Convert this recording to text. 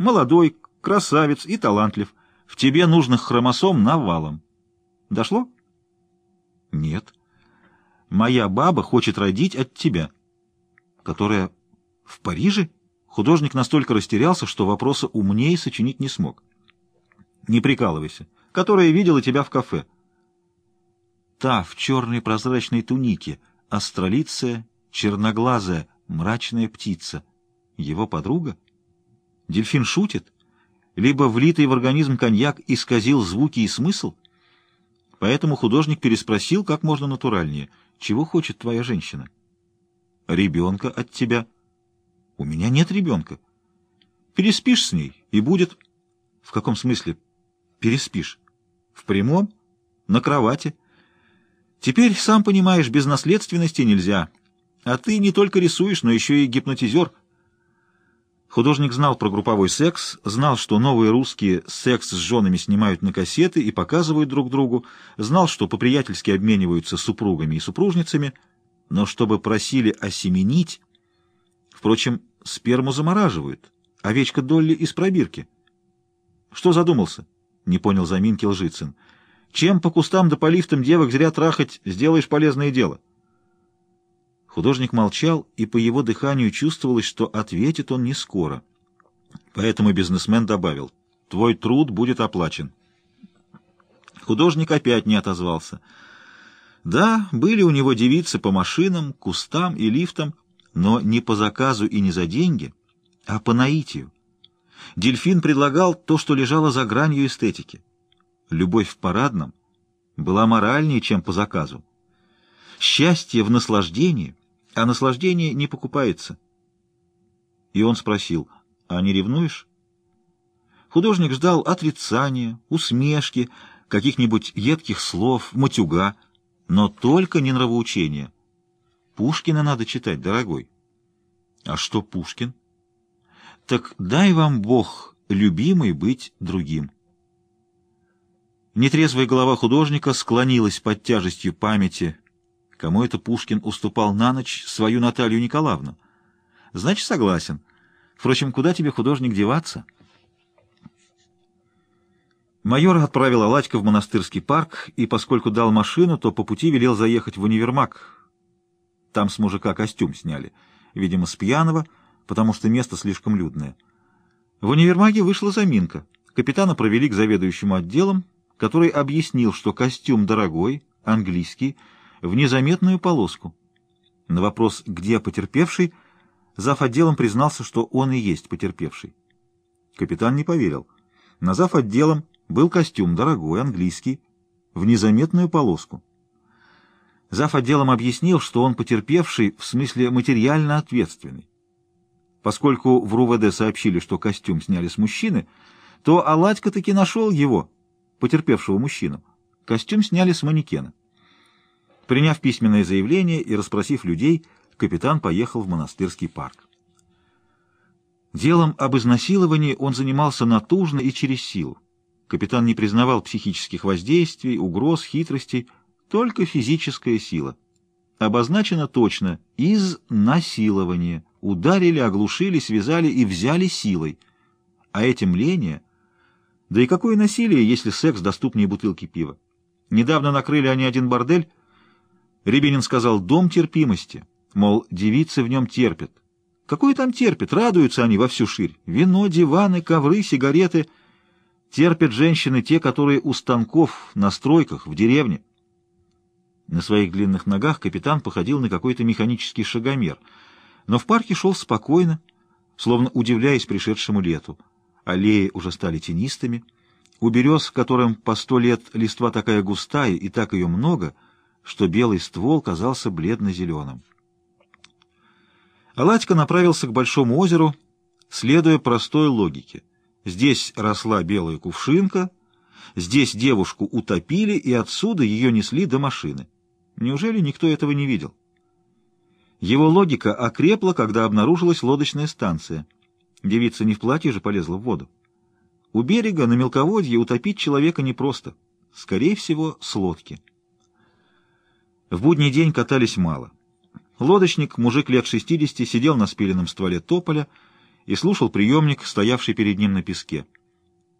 Молодой, красавец и талантлив. В тебе нужных хромосом навалом. Дошло? Нет. Моя баба хочет родить от тебя. Которая в Париже? Художник настолько растерялся, что вопроса умнее сочинить не смог. Не прикалывайся. Которая видела тебя в кафе. Та в черной прозрачной тунике, астролиция, черноглазая, мрачная птица. Его подруга? Дельфин шутит? Либо влитый в организм коньяк исказил звуки и смысл? Поэтому художник переспросил как можно натуральнее. Чего хочет твоя женщина? Ребенка от тебя. У меня нет ребенка. Переспишь с ней, и будет... В каком смысле переспишь? В прямом? На кровати? Теперь, сам понимаешь, без наследственности нельзя. А ты не только рисуешь, но еще и гипнотизер. Художник знал про групповой секс, знал, что новые русские секс с женами снимают на кассеты и показывают друг другу, знал, что по-приятельски обмениваются супругами и супружницами, но чтобы просили осеменить... Впрочем, сперму замораживают. Овечка Долли из пробирки. Что задумался? Не понял заминки Лжицын. Чем по кустам да по лифтам девок зря трахать, сделаешь полезное дело. Художник молчал, и по его дыханию чувствовалось, что ответит он не скоро. Поэтому бизнесмен добавил, «Твой труд будет оплачен». Художник опять не отозвался. Да, были у него девицы по машинам, кустам и лифтам, но не по заказу и не за деньги, а по наитию. Дельфин предлагал то, что лежало за гранью эстетики. Любовь в парадном была моральнее, чем по заказу. Счастье в наслаждении, а наслаждение не покупается. И он спросил, а не ревнуешь? Художник ждал отрицания, усмешки, каких-нибудь едких слов, матюга, но только не нравоучения. Пушкина надо читать, дорогой. А что Пушкин? Так дай вам Бог, любимый, быть другим. Нетрезвая голова художника склонилась под тяжестью памяти. Кому это Пушкин уступал на ночь свою Наталью Николаевну? Значит, согласен. Впрочем, куда тебе, художник, деваться? Майор отправил Аладька в монастырский парк, и поскольку дал машину, то по пути велел заехать в универмаг. Там с мужика костюм сняли, видимо, с пьяного, потому что место слишком людное. В универмаге вышла заминка. Капитана провели к заведующему отделом, который объяснил, что костюм дорогой, английский, в незаметную полоску. На вопрос «Где потерпевший?» зав. отделом признался, что он и есть потерпевший. Капитан не поверил. На зав. отделом был костюм дорогой, английский, в незаметную полоску. Зав. отделом объяснил, что он потерпевший в смысле материально ответственный. Поскольку в РУВД сообщили, что костюм сняли с мужчины, то Аладька таки нашел его, потерпевшего мужчину. Костюм сняли с манекена. Приняв письменное заявление и расспросив людей, капитан поехал в монастырский парк. Делом об изнасиловании он занимался натужно и через силу. Капитан не признавал психических воздействий, угроз, хитростей, только физическая сила. Обозначено точно «из насилования». Ударили, оглушили, связали и взяли силой. А этим ления... Да и какое насилие, если секс доступнее бутылки пива? Недавно накрыли они один бордель. Рябинин сказал «дом терпимости», мол, девицы в нем терпят. Какое там терпят? Радуются они во всю ширь. Вино, диваны, ковры, сигареты. Терпят женщины те, которые у станков, на стройках, в деревне. На своих длинных ногах капитан походил на какой-то механический шагомер — но в парке шел спокойно, словно удивляясь пришедшему лету. Аллеи уже стали тенистыми. У берез, которым по сто лет листва такая густая и так ее много, что белый ствол казался бледно-зеленым. Аладька направился к большому озеру, следуя простой логике. Здесь росла белая кувшинка, здесь девушку утопили, и отсюда ее несли до машины. Неужели никто этого не видел? Его логика окрепла, когда обнаружилась лодочная станция. Девица не в платье же полезла в воду. У берега на мелководье утопить человека непросто. Скорее всего, с лодки. В будний день катались мало. Лодочник, мужик лет 60, сидел на спиленном стволе тополя и слушал приемник, стоявший перед ним на песке.